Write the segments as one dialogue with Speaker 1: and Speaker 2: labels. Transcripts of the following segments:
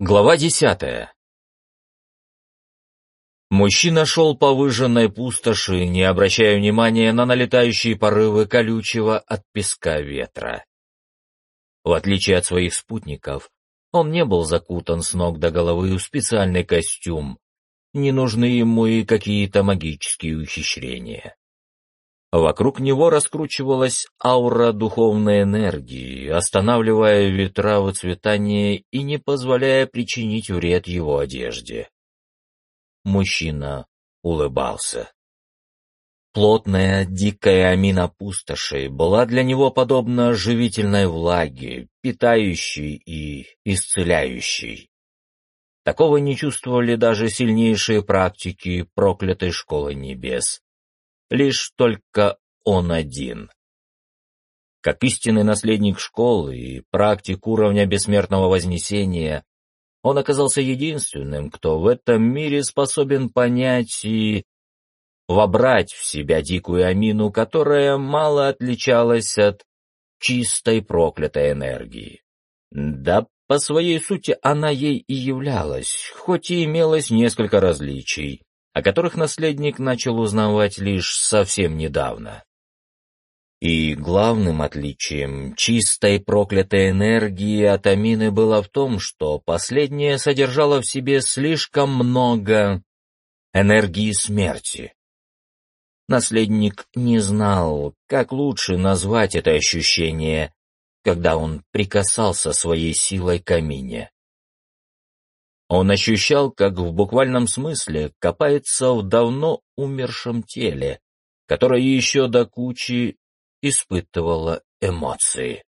Speaker 1: Глава десятая Мужчина шел по выжженной пустоши, не обращая внимания на налетающие порывы колючего от песка ветра. В отличие от своих спутников, он не был закутан с ног до головы в специальный костюм, не нужны ему и какие-то магические ухищрения. Вокруг него раскручивалась аура духовной энергии, останавливая ветра выцветания и не позволяя причинить вред его одежде. Мужчина улыбался. Плотная, дикая амина пустоши была для него подобна живительной влаге, питающей и исцеляющей. Такого не чувствовали даже сильнейшие практики проклятой школы небес. Лишь только он один. Как истинный наследник школы и практик уровня бессмертного вознесения, он оказался единственным, кто в этом мире способен понять и вобрать в себя дикую амину, которая мало отличалась от чистой проклятой энергии. Да, по своей сути она ей и являлась, хоть и имелось несколько различий, о которых наследник начал узнавать лишь совсем недавно. И главным отличием чистой проклятой энергии от амины было в том, что последняя содержала в себе слишком много энергии смерти. Наследник не знал, как лучше назвать это ощущение, когда он прикасался своей силой к амине. Он ощущал, как в буквальном смысле копается в давно умершем теле, которое еще до кучи испытывала эмоции.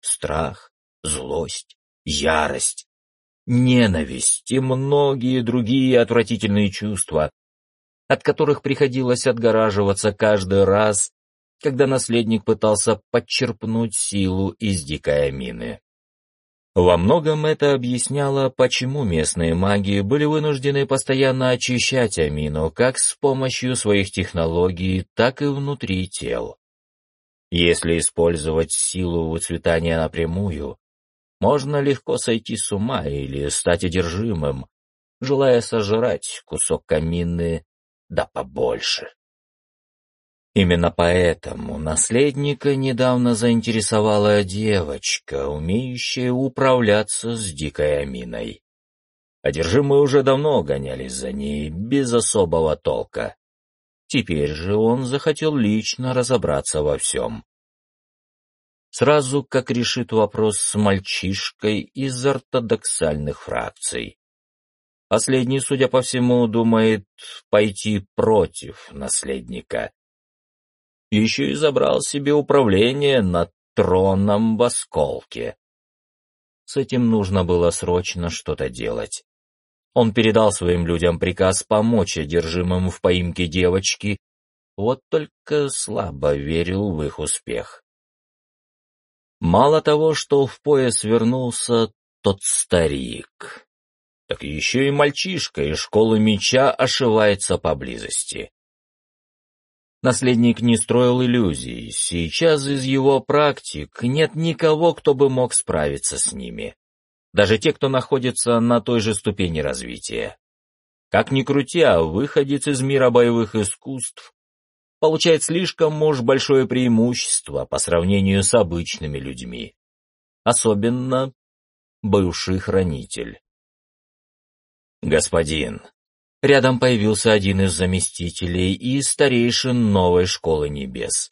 Speaker 1: Страх, злость, ярость, ненависть и многие другие отвратительные чувства, от которых приходилось отгораживаться каждый раз, когда наследник пытался подчерпнуть силу из дикой мины. Во многом это объясняло, почему местные маги были вынуждены постоянно очищать амину как с помощью своих технологий, так и внутри тел. Если использовать силу выцветания напрямую, можно легко сойти с ума или стать одержимым, желая сожрать кусок камины да побольше. Именно поэтому наследника недавно заинтересовала девочка, умеющая управляться с дикой аминой. Одержимые уже давно гонялись за ней, без особого толка. Теперь же он захотел лично разобраться во всем. Сразу как решит вопрос с мальчишкой из ортодоксальных фракций. Последний, судя по всему, думает пойти против наследника. Еще и забрал себе управление над троном в осколке. С этим нужно было срочно что-то делать. Он передал своим людям приказ помочь одержимым в поимке девочки, вот только слабо верил в их успех. Мало того, что в пояс вернулся тот старик, так еще и мальчишка из школы меча ошивается поблизости. Наследник не строил иллюзий, сейчас из его практик нет никого, кто бы мог справиться с ними даже те, кто находится на той же ступени развития. Как ни крути, а выходец из мира боевых искусств получает слишком уж большое преимущество по сравнению с обычными людьми. Особенно бывший хранитель. Господин. Рядом появился один из заместителей и старейшин новой школы небес.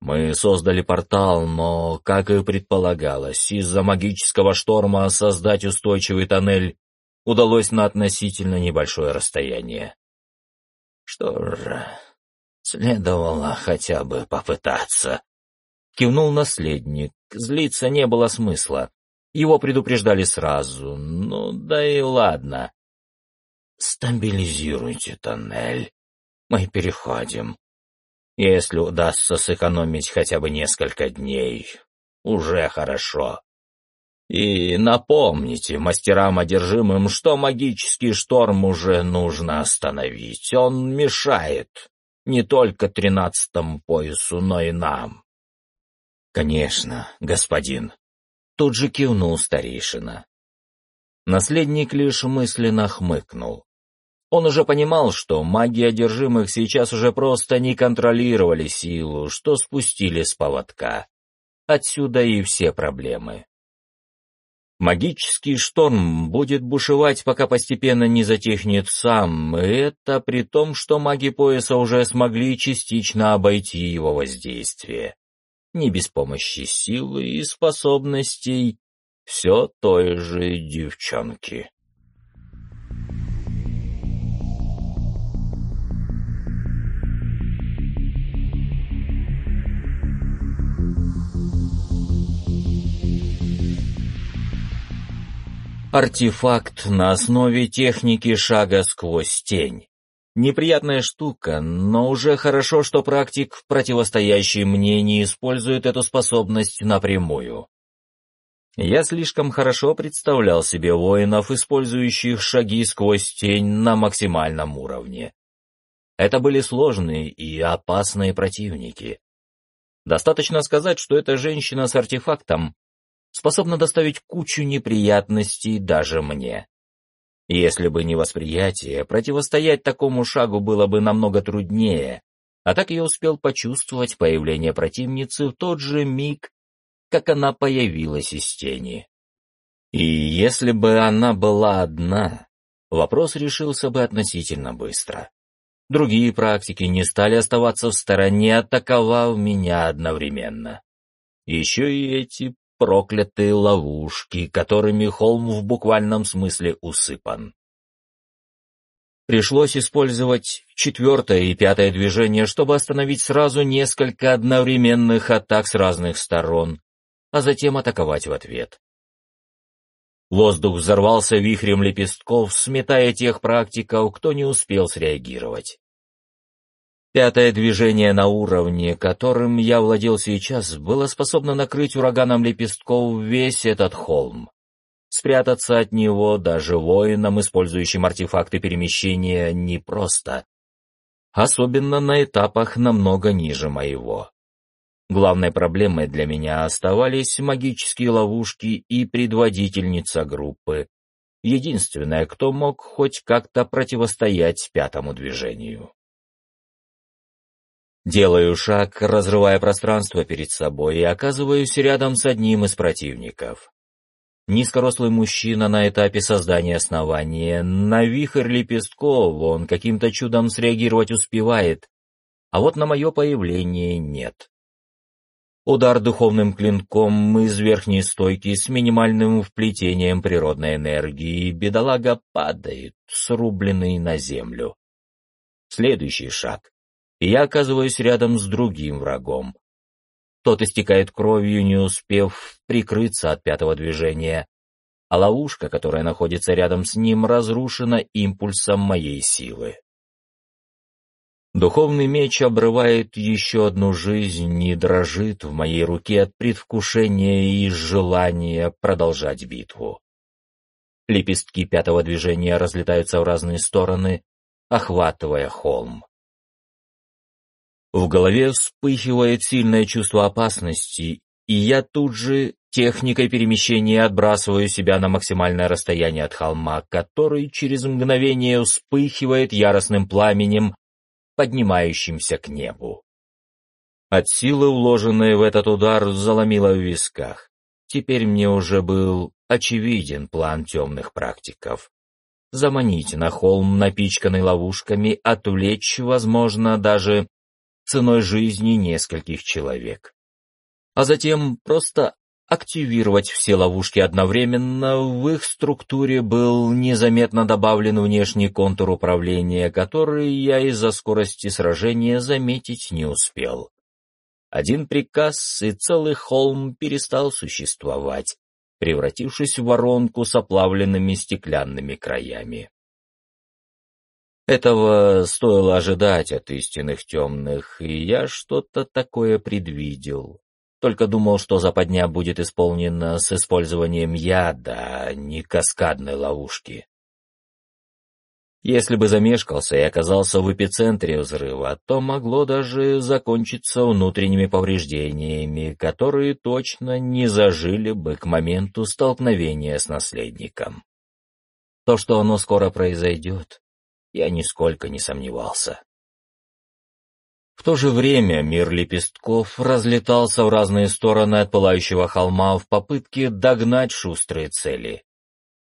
Speaker 1: Мы создали портал, но, как и предполагалось, из-за магического шторма создать устойчивый тоннель удалось на относительно небольшое расстояние. Что же, следовало хотя бы попытаться. Кивнул наследник, злиться не было смысла. Его предупреждали сразу, ну да и ладно. Стабилизируйте тоннель. Мы переходим. Если удастся сэкономить хотя бы несколько дней, уже хорошо. И напомните мастерам одержимым, что магический шторм уже нужно остановить. Он мешает не только тринадцатому поясу, но и нам. Конечно, господин. Тут же кивнул старейшина. Наследник лишь мысленно хмыкнул. Он уже понимал, что маги одержимых сейчас уже просто не контролировали силу, что спустили с поводка. Отсюда и все проблемы. Магический шторм будет бушевать, пока постепенно не затихнет сам, и это при том, что маги пояса уже смогли частично обойти его воздействие. Не без помощи силы и способностей все той же девчонки. Артефакт на основе техники шага сквозь тень. Неприятная штука, но уже хорошо, что практик, противостоящий мне, не использует эту способность напрямую. Я слишком хорошо представлял себе воинов, использующих шаги сквозь тень на максимальном уровне. Это были сложные и опасные противники. Достаточно сказать, что эта женщина с артефактом способна доставить кучу неприятностей даже мне. Если бы не восприятие, противостоять такому шагу было бы намного труднее, а так я успел почувствовать появление противницы в тот же миг, как она появилась из тени. И если бы она была одна, вопрос решился бы относительно быстро. Другие практики не стали оставаться в стороне, атаковав меня одновременно. Еще и эти проклятые ловушки, которыми холм в буквальном смысле усыпан. Пришлось использовать четвертое и пятое движение, чтобы остановить сразу несколько одновременных атак с разных сторон, а затем атаковать в ответ. Воздух взорвался вихрем лепестков, сметая тех практиков, кто не успел среагировать. Пятое движение на уровне, которым я владел сейчас, было способно накрыть ураганом лепестков весь этот холм. Спрятаться от него даже воинам, использующим артефакты перемещения, непросто. Особенно на этапах намного ниже моего. Главной проблемой для меня оставались магические ловушки и предводительница группы, единственная, кто мог хоть как-то противостоять пятому движению. Делаю шаг, разрывая пространство перед собой, и оказываюсь рядом с одним из противников. Низкорослый мужчина на этапе создания основания, на вихрь лепестков он каким-то чудом среагировать успевает, а вот на мое появление нет. Удар духовным клинком из верхней стойки с минимальным вплетением природной энергии, бедолага падает, срубленный на землю. Следующий шаг и я оказываюсь рядом с другим врагом. Тот истекает кровью, не успев прикрыться от пятого движения, а ловушка, которая находится рядом с ним, разрушена импульсом моей силы. Духовный меч обрывает еще одну жизнь и дрожит в моей руке от предвкушения и желания продолжать битву. Лепестки пятого движения разлетаются в разные стороны, охватывая холм. В голове вспыхивает сильное чувство опасности, и я тут же техникой перемещения отбрасываю себя на максимальное расстояние от холма, который через мгновение вспыхивает яростным пламенем, поднимающимся к небу. От силы, вложенной в этот удар, заломило в висках. Теперь мне уже был очевиден план темных практиков. Заманить на холм, напичканный ловушками, отвлечь, возможно, даже ценой жизни нескольких человек. А затем просто активировать все ловушки одновременно, в их структуре был незаметно добавлен внешний контур управления, который я из-за скорости сражения заметить не успел. Один приказ, и целый холм перестал существовать, превратившись в воронку с оплавленными стеклянными краями. Этого стоило ожидать от истинных темных, и я что-то такое предвидел. Только думал, что западня будет исполнена с использованием яда, а не каскадной ловушки. Если бы замешкался и оказался в эпицентре взрыва, то могло даже закончиться внутренними повреждениями, которые точно не зажили бы к моменту столкновения с наследником. То, что оно скоро произойдет, я нисколько не сомневался. В то же время мир лепестков разлетался в разные стороны от пылающего холма в попытке догнать шустрые цели.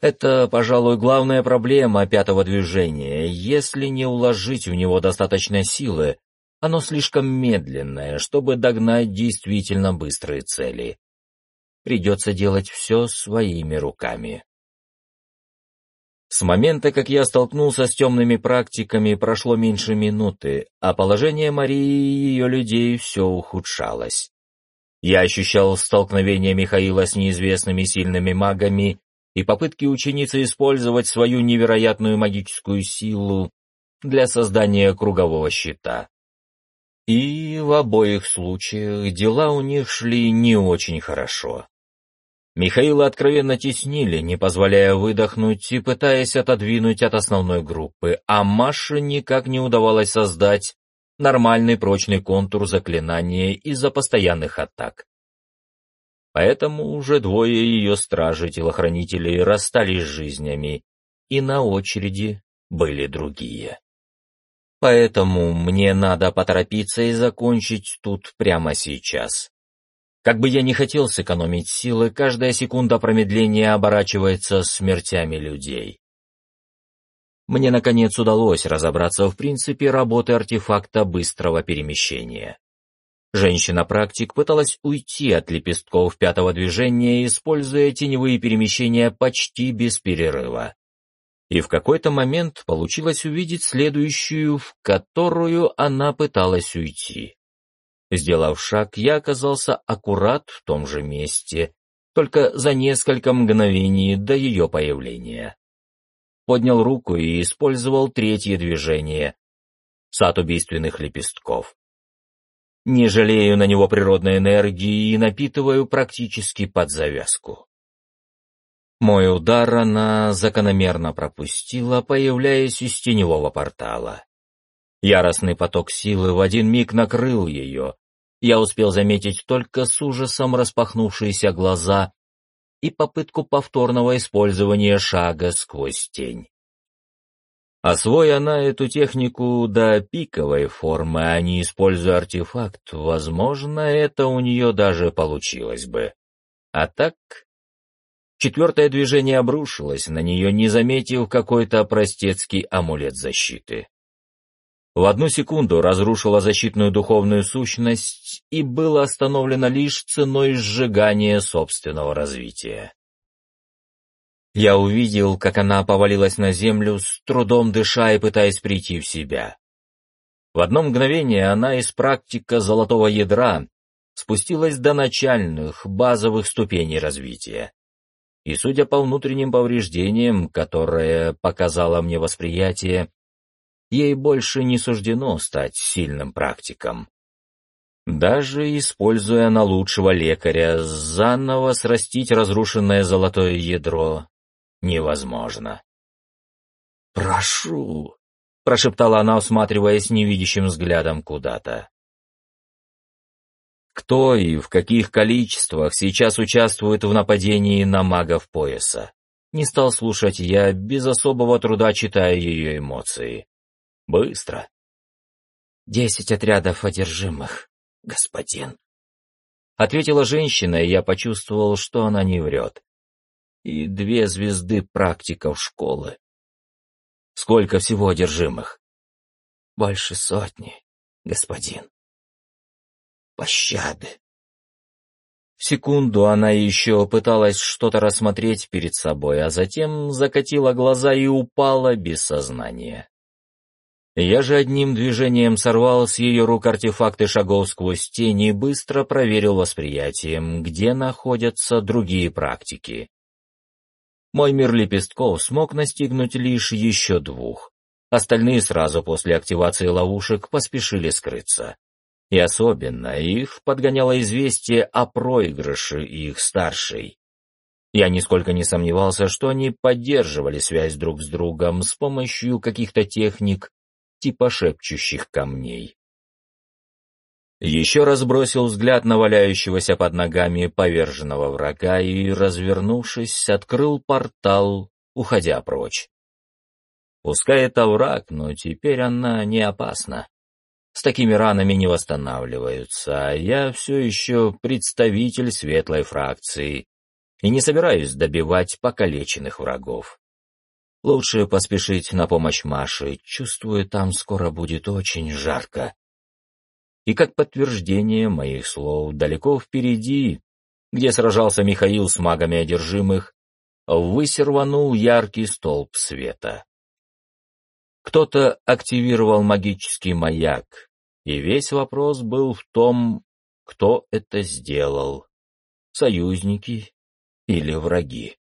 Speaker 1: Это, пожалуй, главная проблема пятого движения. Если не уложить в него достаточно силы, оно слишком медленное, чтобы догнать действительно быстрые цели. Придется делать все своими руками. С момента, как я столкнулся с темными практиками, прошло меньше минуты, а положение Марии и ее людей все ухудшалось. Я ощущал столкновение Михаила с неизвестными сильными магами и попытки ученицы использовать свою невероятную магическую силу для создания кругового щита. И в обоих случаях дела у них шли не очень хорошо. Михаила откровенно теснили, не позволяя выдохнуть и пытаясь отодвинуть от основной группы, а Маше никак не удавалось создать нормальный прочный контур заклинания из-за постоянных атак. Поэтому уже двое ее стражей-телохранителей расстались с жизнями, и на очереди были другие. Поэтому мне надо поторопиться и закончить тут прямо сейчас. Как бы я ни хотел сэкономить силы, каждая секунда промедления оборачивается смертями людей. Мне, наконец, удалось разобраться в принципе работы артефакта быстрого перемещения. Женщина-практик пыталась уйти от лепестков пятого движения, используя теневые перемещения почти без перерыва. И в какой-то момент получилось увидеть следующую, в которую она пыталась уйти. Сделав шаг, я оказался аккурат в том же месте, только за несколько мгновений до ее появления. Поднял руку и использовал третье движение — сад убийственных лепестков. Не жалею на него природной энергии и напитываю практически под завязку. Мой удар она закономерно пропустила, появляясь из теневого портала. Яростный поток силы в один миг накрыл ее, я успел заметить только с ужасом распахнувшиеся глаза и попытку повторного использования шага сквозь тень. Освоя она эту технику до пиковой формы, а не используя артефакт, возможно, это у нее даже получилось бы. А так... Четвертое движение обрушилось на нее, не заметив какой-то простецкий амулет защиты в одну секунду разрушила защитную духовную сущность и было остановлено лишь ценой сжигания собственного развития. Я увидел, как она повалилась на землю, с трудом дыша и пытаясь прийти в себя. В одно мгновение она из практика золотого ядра спустилась до начальных, базовых ступеней развития. И, судя по внутренним повреждениям, которые показало мне восприятие, ей больше не суждено стать сильным практиком. Даже используя на лучшего лекаря, заново срастить разрушенное золотое ядро невозможно. «Прошу», — прошептала она, усматриваясь невидящим взглядом куда-то. Кто и в каких количествах сейчас участвует в нападении на магов пояса? Не стал слушать я, без особого труда читая ее эмоции. Быстро. Десять отрядов одержимых, господин. Ответила женщина, и я почувствовал, что она не врет. И две звезды практиков школы. Сколько всего одержимых? Больше сотни, господин. Пощады. В секунду она еще пыталась что-то рассмотреть перед собой, а затем закатила глаза и упала без сознания. Я же одним движением сорвал с ее рук артефакты шагов сквозь тени и быстро проверил восприятием, где находятся другие практики. Мой мир лепестков смог настигнуть лишь еще двух. Остальные сразу после активации ловушек поспешили скрыться. И особенно их подгоняло известие о проигрыше их старшей. Я нисколько не сомневался, что они поддерживали связь друг с другом с помощью каких-то техник типа шепчущих камней. Еще раз бросил взгляд на валяющегося под ногами поверженного врага и, развернувшись, открыл портал уходя прочь. Пускай это враг, но теперь она не опасна. С такими ранами не восстанавливаются, а я все еще представитель светлой фракции и не собираюсь добивать покалеченных врагов. Лучше поспешить на помощь Маше, чувствую, там скоро будет очень жарко. И как подтверждение моих слов, далеко впереди, где сражался Михаил с магами одержимых, ввысь рванул яркий столб света. Кто-то активировал магический маяк, и весь вопрос был в том, кто это сделал — союзники или враги.